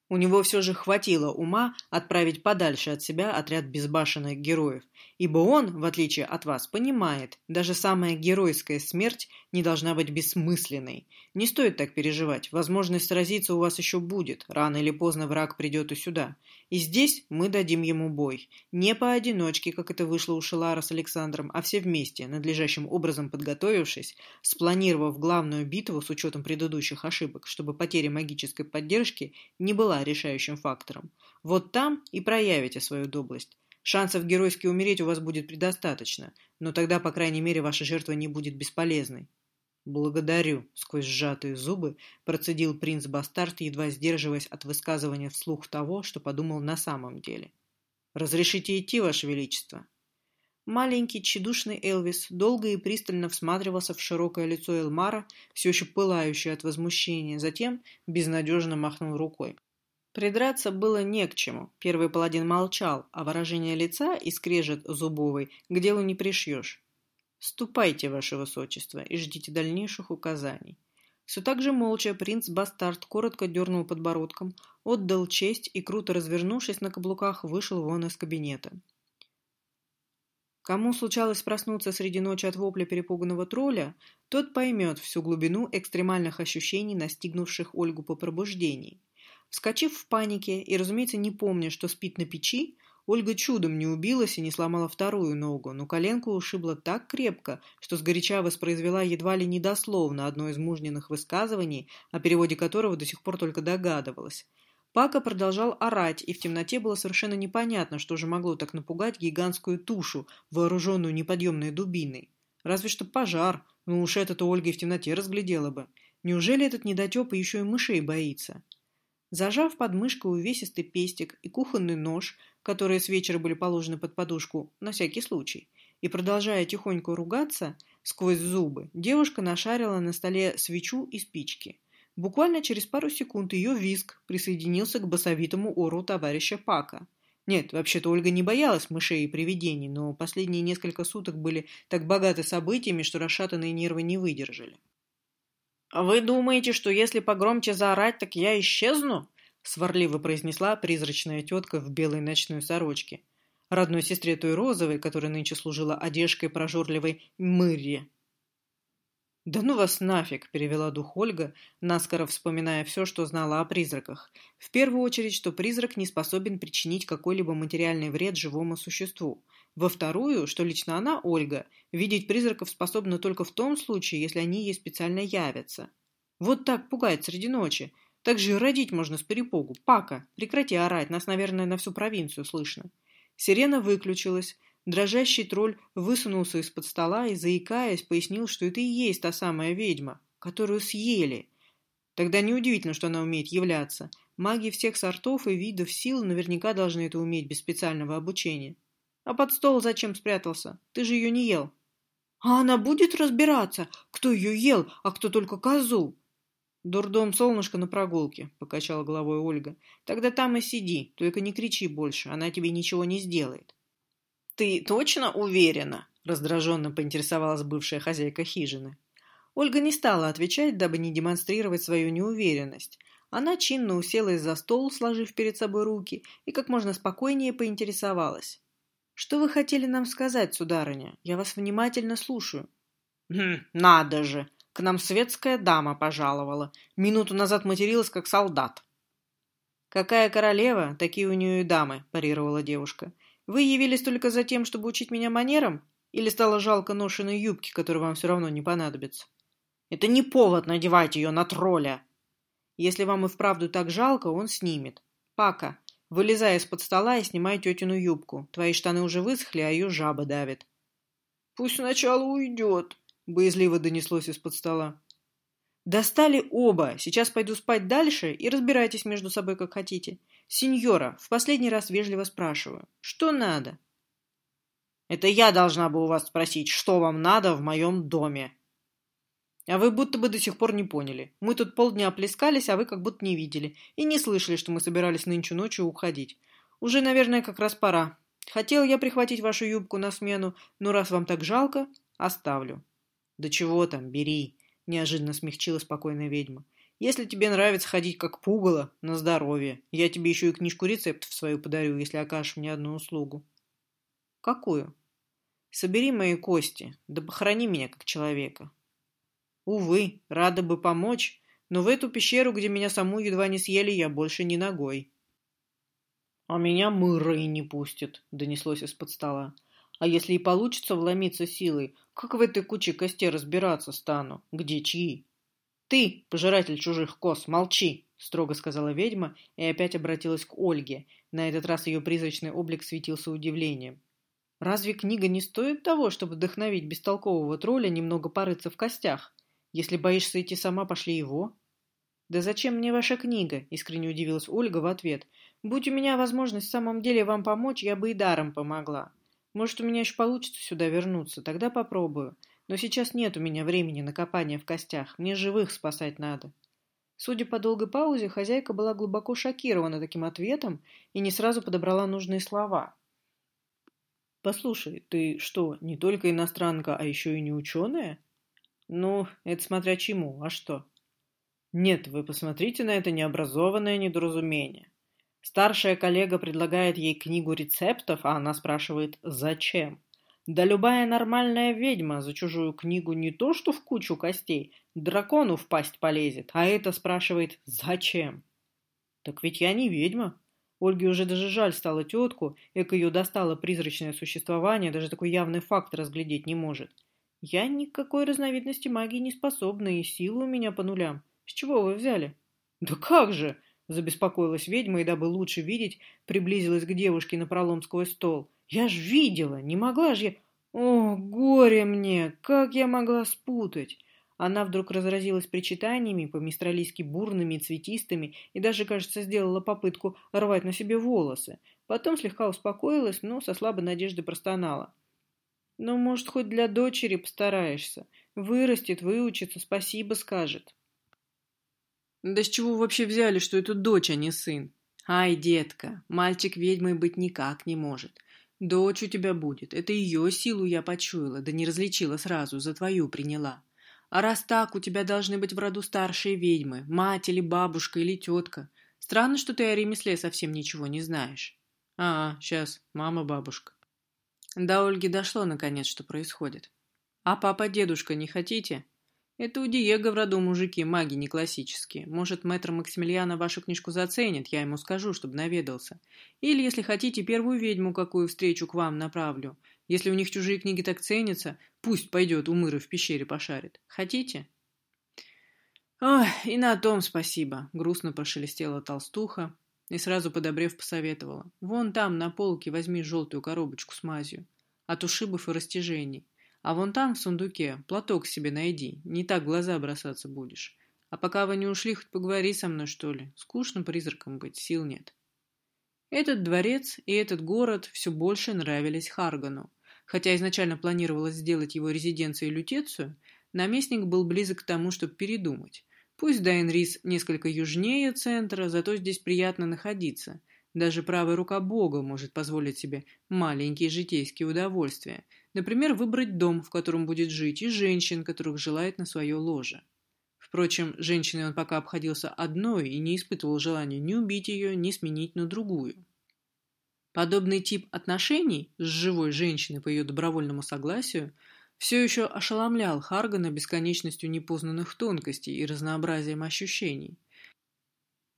у него все же хватило ума отправить подальше от себя отряд безбашенных героев, ибо он, в отличие от вас, понимает, даже самая геройская смерть не должна быть бессмысленной. Не стоит так переживать, возможность сразиться у вас еще будет, рано или поздно враг придет и сюда. И здесь мы дадим ему бой. Не поодиночке, как это вышло у Шелара с Александром, а все вместе, надлежащим образом подготовившись, спланировав главную битву с учетом предыдущих ошибок, чтобы потеря магической поддержки не была решающим фактором. Вот там и проявите свою доблесть. Шансов геройски умереть у вас будет предостаточно, но тогда, по крайней мере, ваша жертва не будет бесполезной. «Благодарю», — сквозь сжатые зубы процедил принц Бастард, едва сдерживаясь от высказывания вслух того, что подумал на самом деле. «Разрешите идти, Ваше Величество?» Маленький, тщедушный Элвис долго и пристально всматривался в широкое лицо Элмара, все еще пылающее от возмущения, затем безнадежно махнул рукой. Придраться было не к чему. Первый паладин молчал, а выражение лица и скрежет зубовый к делу не пришьешь. «Ступайте, ваше высочество, и ждите дальнейших указаний». Все так же молча принц Бастард коротко дернул подбородком, отдал честь и, круто развернувшись на каблуках, вышел вон из кабинета. Кому случалось проснуться среди ночи от вопля перепуганного тролля, тот поймет всю глубину экстремальных ощущений, настигнувших Ольгу по пробуждении. Вскочив в панике и, разумеется, не помня, что спит на печи, Ольга чудом не убилась и не сломала вторую ногу, но коленку ушибла так крепко, что сгоряча воспроизвела едва ли недословно одно из мужниных высказываний, о переводе которого до сих пор только догадывалась. Пака продолжал орать, и в темноте было совершенно непонятно, что же могло так напугать гигантскую тушу, вооруженную неподъемной дубиной. Разве что пожар, но уж это-то Ольга и в темноте разглядела бы. Неужели этот недотепа еще и мышей боится? Зажав под мышкой увесистый пестик и кухонный нож, которые с вечера были положены под подушку на всякий случай, и продолжая тихонько ругаться сквозь зубы, девушка нашарила на столе свечу и спички. Буквально через пару секунд ее визг присоединился к басовитому ору товарища Пака. Нет, вообще-то Ольга не боялась мышей и привидений, но последние несколько суток были так богаты событиями, что расшатанные нервы не выдержали. «А «Вы думаете, что если погромче заорать, так я исчезну?» — сварливо произнесла призрачная тетка в белой ночной сорочке, родной сестре той розовой, которая нынче служила одежкой прожорливой Мырье. «Да ну вас нафиг!» – перевела дух Ольга, наскоро вспоминая все, что знала о призраках. В первую очередь, что призрак не способен причинить какой-либо материальный вред живому существу. Во вторую, что лично она, Ольга, видеть призраков способна только в том случае, если они ей специально явятся. Вот так пугает среди ночи. Так же и родить можно с перепугу. Пака, прекрати орать, нас, наверное, на всю провинцию слышно. Сирена выключилась, Дрожащий тролль высунулся из-под стола и, заикаясь, пояснил, что это и есть та самая ведьма, которую съели. Тогда неудивительно, что она умеет являться. Маги всех сортов и видов сил наверняка должны это уметь без специального обучения. А под стол зачем спрятался? Ты же ее не ел. А она будет разбираться, кто ее ел, а кто только козу? Дурдом солнышко на прогулке, покачала головой Ольга. Тогда там и сиди, только не кричи больше, она тебе ничего не сделает. «Ты точно уверена?» – раздраженно поинтересовалась бывшая хозяйка хижины. Ольга не стала отвечать, дабы не демонстрировать свою неуверенность. Она чинно уселась за стол, сложив перед собой руки, и как можно спокойнее поинтересовалась. «Что вы хотели нам сказать, сударыня? Я вас внимательно слушаю». «Хм, надо же! К нам светская дама пожаловала. Минуту назад материлась, как солдат». «Какая королева, такие у нее и дамы», – парировала девушка. Вы явились только за тем, чтобы учить меня манерам? Или стало жалко ношеной юбки, которая вам все равно не понадобится? Это не повод надевать ее на тролля. Если вам и вправду так жалко, он снимет. Пака, вылезай из-под стола и снимай тетину юбку. Твои штаны уже высохли, а ее жаба давит. Пусть сначала уйдет, боязливо донеслось из-под стола. Достали оба. Сейчас пойду спать дальше и разбирайтесь между собой, как хотите. Сеньора, в последний раз вежливо спрашиваю, что надо? Это я должна бы у вас спросить, что вам надо в моем доме. А вы будто бы до сих пор не поняли. Мы тут полдня плескались, а вы как будто не видели. И не слышали, что мы собирались нынче ночью уходить. Уже, наверное, как раз пора. Хотел я прихватить вашу юбку на смену, но раз вам так жалко, оставлю. Да чего там, бери, неожиданно смягчила спокойная ведьма. Если тебе нравится ходить как пугало, на здоровье. Я тебе еще и книжку рецептов свою подарю, если окажешь мне одну услугу. Какую? Собери мои кости, да похорони меня как человека. Увы, рада бы помочь, но в эту пещеру, где меня саму едва не съели, я больше не ногой. А меня мыра и не пустят, донеслось из-под стола. А если и получится вломиться силой, как в этой куче костей разбираться стану? Где чьи? «Ты, пожиратель чужих коз, молчи!» — строго сказала ведьма и опять обратилась к Ольге. На этот раз ее призрачный облик светился удивлением. «Разве книга не стоит того, чтобы вдохновить бестолкового тролля немного порыться в костях? Если боишься идти сама, пошли его». «Да зачем мне ваша книга?» — искренне удивилась Ольга в ответ. «Будь у меня возможность в самом деле вам помочь, я бы и даром помогла. Может, у меня еще получится сюда вернуться, тогда попробую. Но сейчас нет у меня времени на копание в костях. Мне живых спасать надо. Судя по долгой паузе, хозяйка была глубоко шокирована таким ответом и не сразу подобрала нужные слова. «Послушай, ты что, не только иностранка, а еще и не ученая?» «Ну, это смотря чему, а что?» «Нет, вы посмотрите на это необразованное недоразумение. Старшая коллега предлагает ей книгу рецептов, а она спрашивает «Зачем?». Да любая нормальная ведьма за чужую книгу не то что в кучу костей, дракону в пасть полезет, а это спрашивает «Зачем?». Так ведь я не ведьма. Ольге уже даже жаль стало тетку, эко ее достало призрачное существование, даже такой явный факт разглядеть не может. Я никакой разновидности магии не способна, и силы у меня по нулям. С чего вы взяли? Да как же! Забеспокоилась ведьма и, дабы лучше видеть, приблизилась к девушке на пролом сквозь стол. Я ж видела, не могла же я... О, горе мне! Как я могла спутать? Она вдруг разразилась причитаниями, по-мистралийски бурными и цветистыми, и даже, кажется, сделала попытку рвать на себе волосы. Потом слегка успокоилась, но со слабой надеждой простонала. «Ну, может, хоть для дочери постараешься. Вырастет, выучится, спасибо скажет». «Да с чего вообще взяли, что это дочь, а не сын? Ай, детка, мальчик ведьмой быть никак не может. Дочь у тебя будет. Это ее силу я почуяла, да не различила сразу, за твою приняла. А раз так, у тебя должны быть в роду старшие ведьмы, мать или бабушка или тетка. Странно, что ты о ремесле совсем ничего не знаешь. А, сейчас, мама-бабушка. До Ольги дошло, наконец, что происходит. А папа-дедушка не хотите? Это у Диего в роду мужики, маги не классические. Может, мэтр Максимилиана вашу книжку заценит, я ему скажу, чтобы наведался. Или, если хотите, первую ведьму, какую встречу к вам направлю. Если у них чужие книги так ценятся, пусть пойдет у мыра в пещере пошарит. Хотите? Ой, и на том спасибо, грустно прошелестела толстуха и сразу подобрев посоветовала. Вон там на полке возьми желтую коробочку с мазью от ушибов и растяжений. А вон там, в сундуке, платок себе найди, не так глаза бросаться будешь. А пока вы не ушли, хоть поговори со мной, что ли. Скучно призраком быть, сил нет. Этот дворец и этот город все больше нравились Харгану. Хотя изначально планировалось сделать его резиденцией лютецию, наместник был близок к тому, чтобы передумать. Пусть Дайнрис несколько южнее центра, зато здесь приятно находиться. Даже правая рука Бога может позволить себе маленькие житейские удовольствия. Например, выбрать дом, в котором будет жить, и женщин, которых желает на свое ложе. Впрочем, женщиной он пока обходился одной и не испытывал желания ни убить ее, ни сменить на другую. Подобный тип отношений с живой женщиной по ее добровольному согласию все еще ошеломлял Харгана бесконечностью непознанных тонкостей и разнообразием ощущений.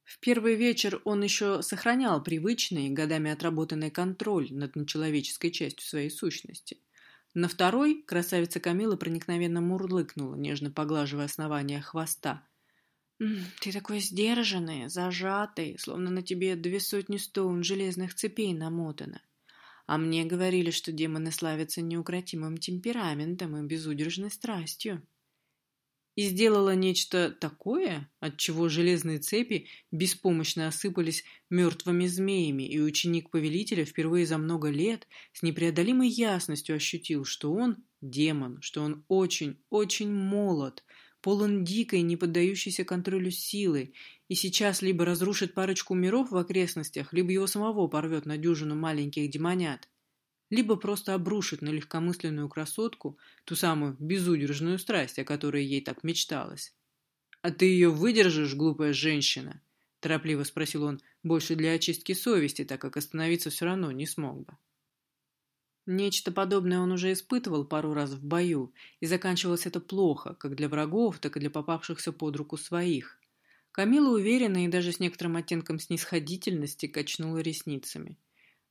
В первый вечер он еще сохранял привычный, годами отработанный контроль над нечеловеческой частью своей сущности. На второй красавица Камила проникновенно мурлыкнула, нежно поглаживая основание хвоста, «Ты такой сдержанный, зажатый, словно на тебе две сотни стоун железных цепей намотано. А мне говорили, что демоны славятся неукротимым темпераментом и безудержной страстью». И сделала нечто такое, от чего железные цепи беспомощно осыпались мертвыми змеями, и ученик повелителя впервые за много лет с непреодолимой ясностью ощутил, что он демон, что он очень, очень молод — полон дикой, не поддающейся контролю силы, и сейчас либо разрушит парочку миров в окрестностях, либо его самого порвет на дюжину маленьких демонят, либо просто обрушит на легкомысленную красотку ту самую безудержную страсть, о которой ей так мечталось. «А ты ее выдержишь, глупая женщина?» – торопливо спросил он, больше для очистки совести, так как остановиться все равно не смог бы. Нечто подобное он уже испытывал пару раз в бою, и заканчивалось это плохо, как для врагов, так и для попавшихся под руку своих. Камила уверенно и даже с некоторым оттенком снисходительности качнула ресницами.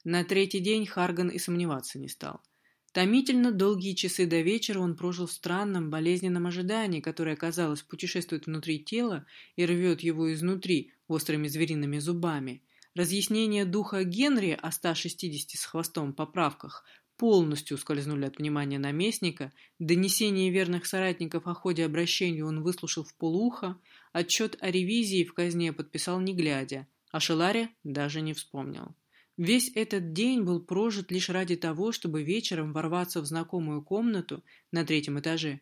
На третий день Харган и сомневаться не стал. Томительно долгие часы до вечера он прожил в странном, болезненном ожидании, которое, казалось, путешествует внутри тела и рвет его изнутри острыми звериными зубами. Разъяснение духа Генри о 160 с хвостом поправках полностью ускользнули от внимания наместника, донесение верных соратников о ходе обращения он выслушал в полуха, отчет о ревизии в казне подписал не глядя, а Шеларе даже не вспомнил. Весь этот день был прожит лишь ради того, чтобы вечером ворваться в знакомую комнату на третьем этаже,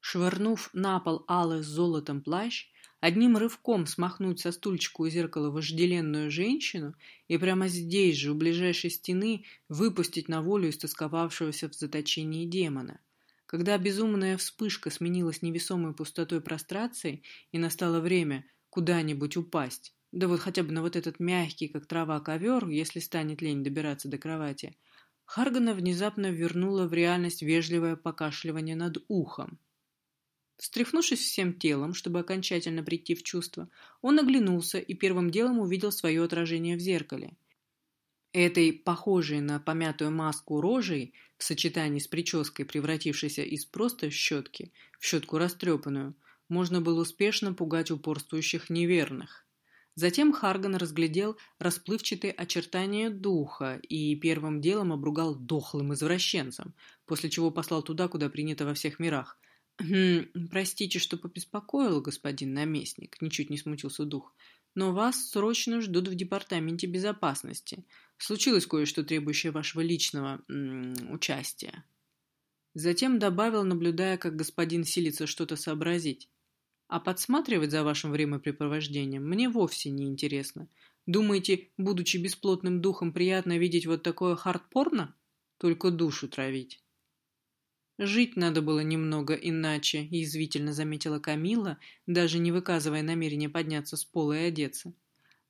швырнув на пол алый с золотом плащ, одним рывком смахнуть со стульчика у зеркала вожделенную женщину и прямо здесь же, у ближайшей стены, выпустить на волю истосковавшегося в заточении демона. Когда безумная вспышка сменилась невесомой пустотой прострации и настало время куда-нибудь упасть, да вот хотя бы на вот этот мягкий, как трава, ковер, если станет лень добираться до кровати, Харгана внезапно вернула в реальность вежливое покашливание над ухом. Встряхнувшись всем телом, чтобы окончательно прийти в чувство, он оглянулся и первым делом увидел свое отражение в зеркале. Этой, похожей на помятую маску рожей, в сочетании с прической, превратившейся из просто щетки в щетку растрепанную, можно было успешно пугать упорствующих неверных. Затем Харган разглядел расплывчатые очертания духа и первым делом обругал дохлым извращенцем, после чего послал туда, куда принято во всех мирах, «Хм, простите, что побеспокоил, господин наместник», — ничуть не смутился дух, «но вас срочно ждут в департаменте безопасности. Случилось кое-что, требующее вашего личного м -м, участия». Затем добавил, наблюдая, как господин силится что-то сообразить. «А подсматривать за вашим времяпрепровождением мне вовсе не интересно. Думаете, будучи бесплотным духом, приятно видеть вот такое хардпорно? Только душу травить». «Жить надо было немного иначе», — язвительно заметила Камила, даже не выказывая намерения подняться с пола и одеться.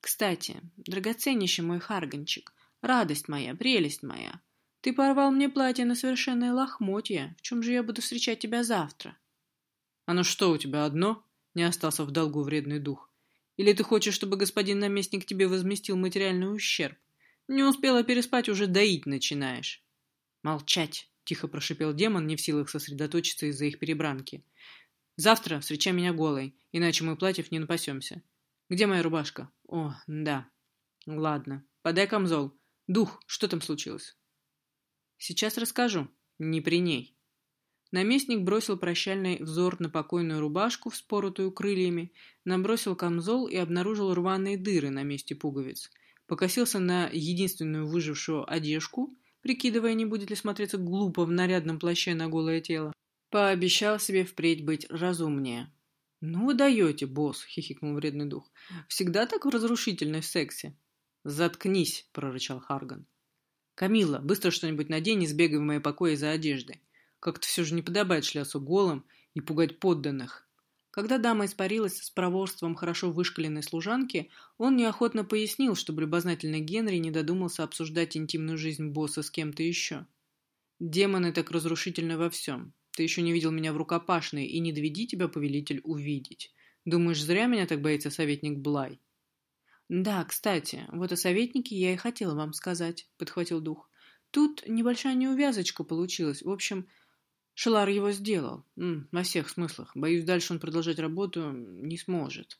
«Кстати, драгоценнейший мой Харганчик, радость моя, прелесть моя, ты порвал мне платье на совершенное лохмотье. В чем же я буду встречать тебя завтра?» «А ну что у тебя одно?» — не остался в долгу вредный дух. «Или ты хочешь, чтобы господин наместник тебе возместил материальный ущерб? Не успела переспать, уже доить начинаешь». «Молчать!» Тихо прошипел демон, не в силах сосредоточиться из-за их перебранки. «Завтра встречай меня голой, иначе мы платьев не напасемся. Где моя рубашка? О, да. Ладно, подай камзол. Дух, что там случилось?» «Сейчас расскажу. Не при ней». Наместник бросил прощальный взор на покойную рубашку, вспоротую крыльями, набросил камзол и обнаружил рваные дыры на месте пуговиц. Покосился на единственную выжившую одежку – прикидывая, не будет ли смотреться глупо в нарядном плаще на голое тело. Пообещал себе впредь быть разумнее. «Ну вы даете, босс!» — хихикнул вредный дух. «Всегда так в сексе?» «Заткнись!» — прорычал Харган. «Камилла, быстро что-нибудь надень и сбегай в мои покои за одеждой. Как-то все же не подобает шляться голым и пугать подданных. Когда дама испарилась с проворством хорошо вышкаленной служанки, он неохотно пояснил, чтобы любознательный Генри не додумался обсуждать интимную жизнь босса с кем-то еще. «Демоны так разрушительны во всем. Ты еще не видел меня в рукопашной, и не доведи тебя, повелитель, увидеть. Думаешь, зря меня так боится советник Блай?» «Да, кстати, вот о советнике я и хотела вам сказать», — подхватил дух. «Тут небольшая неувязочка получилась. В общем, Шелар его сделал. Во всех смыслах. Боюсь, дальше он продолжать работу не сможет.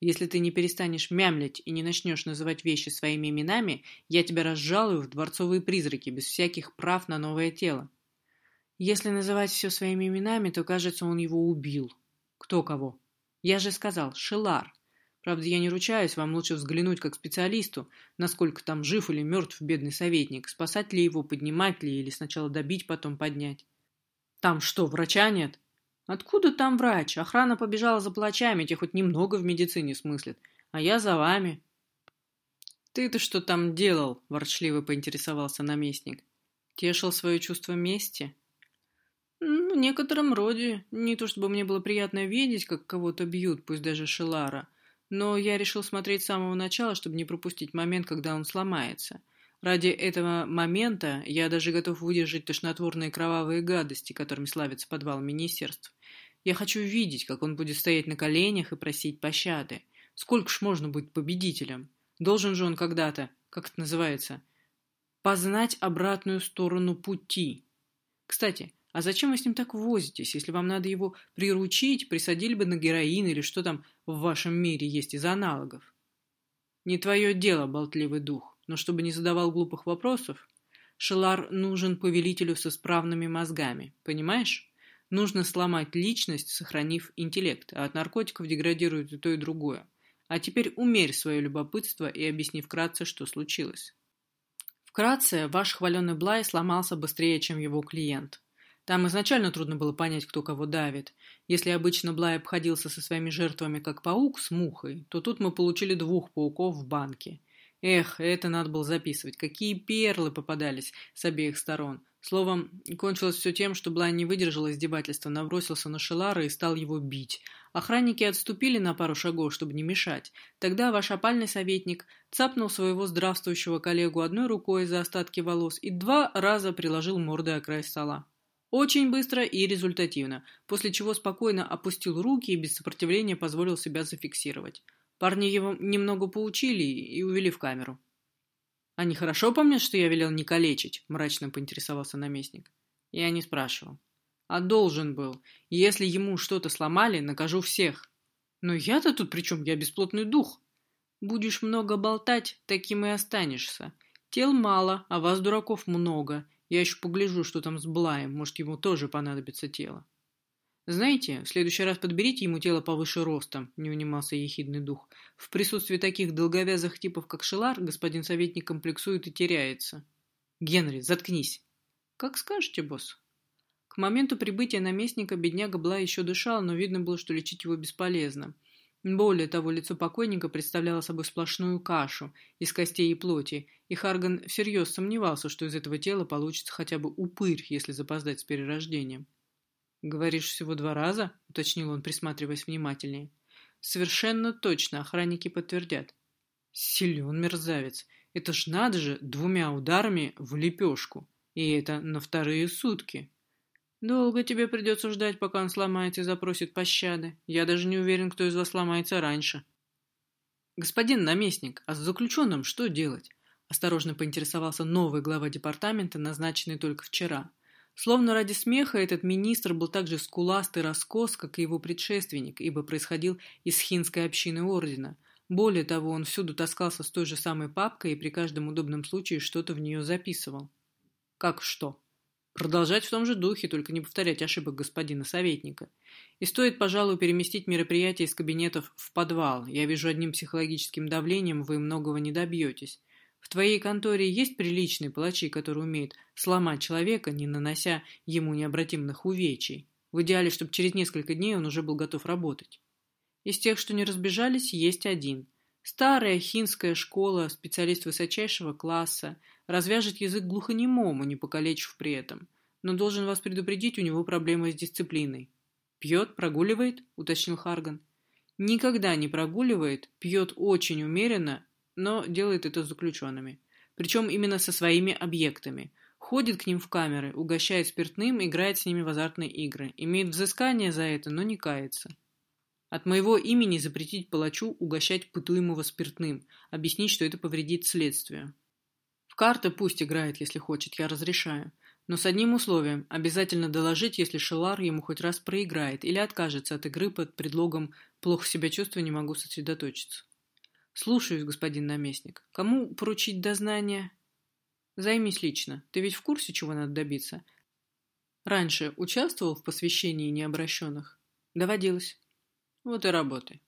Если ты не перестанешь мямлить и не начнешь называть вещи своими именами, я тебя разжалую в дворцовые призраки без всяких прав на новое тело. Если называть все своими именами, то, кажется, он его убил. Кто кого? Я же сказал, Шелар. Правда, я не ручаюсь, вам лучше взглянуть как специалисту, насколько там жив или мертв бедный советник, спасать ли его, поднимать ли, или сначала добить, потом поднять. Там что, врача нет? Откуда там врач? Охрана побежала за плачами, те хоть немного в медицине смыслят. А я за вами. Ты-то что там делал? Ворчливо поинтересовался наместник. Тешил свое чувство мести? Ну, в некотором роде. Не то чтобы мне было приятно видеть, как кого-то бьют, пусть даже Шелара. Но я решил смотреть с самого начала, чтобы не пропустить момент, когда он сломается. — Ради этого момента я даже готов выдержать тошнотворные кровавые гадости, которыми славится подвал министерств. Я хочу видеть, как он будет стоять на коленях и просить пощады. Сколько ж можно быть победителем? Должен же он когда-то, как это называется, познать обратную сторону пути. Кстати, а зачем вы с ним так возитесь? Если вам надо его приручить, присадили бы на героин или что там в вашем мире есть из аналогов. Не твое дело, болтливый дух но чтобы не задавал глупых вопросов, Шелар нужен повелителю со справными мозгами, понимаешь? Нужно сломать личность, сохранив интеллект, а от наркотиков деградирует и то, и другое. А теперь умерь свое любопытство и объясни вкратце, что случилось. Вкратце, ваш хваленый Блай сломался быстрее, чем его клиент. Там изначально трудно было понять, кто кого давит. Если обычно Блай обходился со своими жертвами как паук с мухой, то тут мы получили двух пауков в банке. Эх, это надо было записывать. Какие перлы попадались с обеих сторон. Словом, кончилось все тем, что Блайн не выдержал издевательства, набросился на Шелара и стал его бить. Охранники отступили на пару шагов, чтобы не мешать. Тогда ваш опальный советник цапнул своего здравствующего коллегу одной рукой за остатки волос и два раза приложил мордой о край стола. Очень быстро и результативно, после чего спокойно опустил руки и без сопротивления позволил себя зафиксировать. Парни его немного поучили и увели в камеру. «Они хорошо помнят, что я велел не калечить?» – мрачно поинтересовался наместник. Я не спрашивал. «А должен был. Если ему что-то сломали, накажу всех». «Но я-то тут при чем? Я бесплотный дух». «Будешь много болтать, таким и останешься. Тел мало, а вас, дураков, много. Я еще погляжу, что там с Блаем. Может, ему тоже понадобится тело». «Знаете, в следующий раз подберите ему тело повыше ростом», — не унимался ехидный дух. «В присутствии таких долговязых типов, как Шелар, господин советник комплексует и теряется». «Генри, заткнись!» «Как скажете, босс». К моменту прибытия наместника бедняга Бла еще дышал, но видно было, что лечить его бесполезно. Более того, лицо покойника представляло собой сплошную кашу из костей и плоти, и Харган всерьез сомневался, что из этого тела получится хотя бы упырь, если запоздать с перерождением. «Говоришь, всего два раза?» — уточнил он, присматриваясь внимательнее. «Совершенно точно, охранники подтвердят». «Силен мерзавец. Это ж надо же, двумя ударами в лепешку. И это на вторые сутки». «Долго тебе придется ждать, пока он сломается и запросит пощады. Я даже не уверен, кто из вас сломается раньше». «Господин наместник, а с заключенным что делать?» Осторожно поинтересовался новый глава департамента, назначенный только вчера. Словно ради смеха этот министр был так же скуласт и раскос, как и его предшественник, ибо происходил из хинской общины ордена. Более того, он всюду таскался с той же самой папкой и при каждом удобном случае что-то в нее записывал. Как что? Продолжать в том же духе, только не повторять ошибок господина советника. И стоит, пожалуй, переместить мероприятие из кабинетов в подвал. Я вижу, одним психологическим давлением вы многого не добьетесь. В твоей конторе есть приличные палачи, которые умеют сломать человека, не нанося ему необратимых увечий. В идеале, чтобы через несколько дней он уже был готов работать. Из тех, что не разбежались, есть один. Старая хинская школа, специалист высочайшего класса, развяжет язык глухонемому, не покалечив при этом. Но должен вас предупредить, у него проблемы с дисциплиной. «Пьет, прогуливает?» – уточнил Харган. «Никогда не прогуливает, пьет очень умеренно но делает это с заключенными. Причем именно со своими объектами. Ходит к ним в камеры, угощает спиртным, играет с ними в азартные игры. Имеет взыскание за это, но не кается. От моего имени запретить палачу угощать пытуемого спиртным, объяснить, что это повредит следствию. В карты пусть играет, если хочет, я разрешаю. Но с одним условием – обязательно доложить, если Шелар ему хоть раз проиграет или откажется от игры под предлогом «плохо себя чувствую, не могу сосредоточиться». Слушаюсь, господин наместник. Кому поручить дознание? Займись лично. Ты ведь в курсе, чего надо добиться? Раньше участвовал в посвящении необращенных? Доводилось. Вот и работай.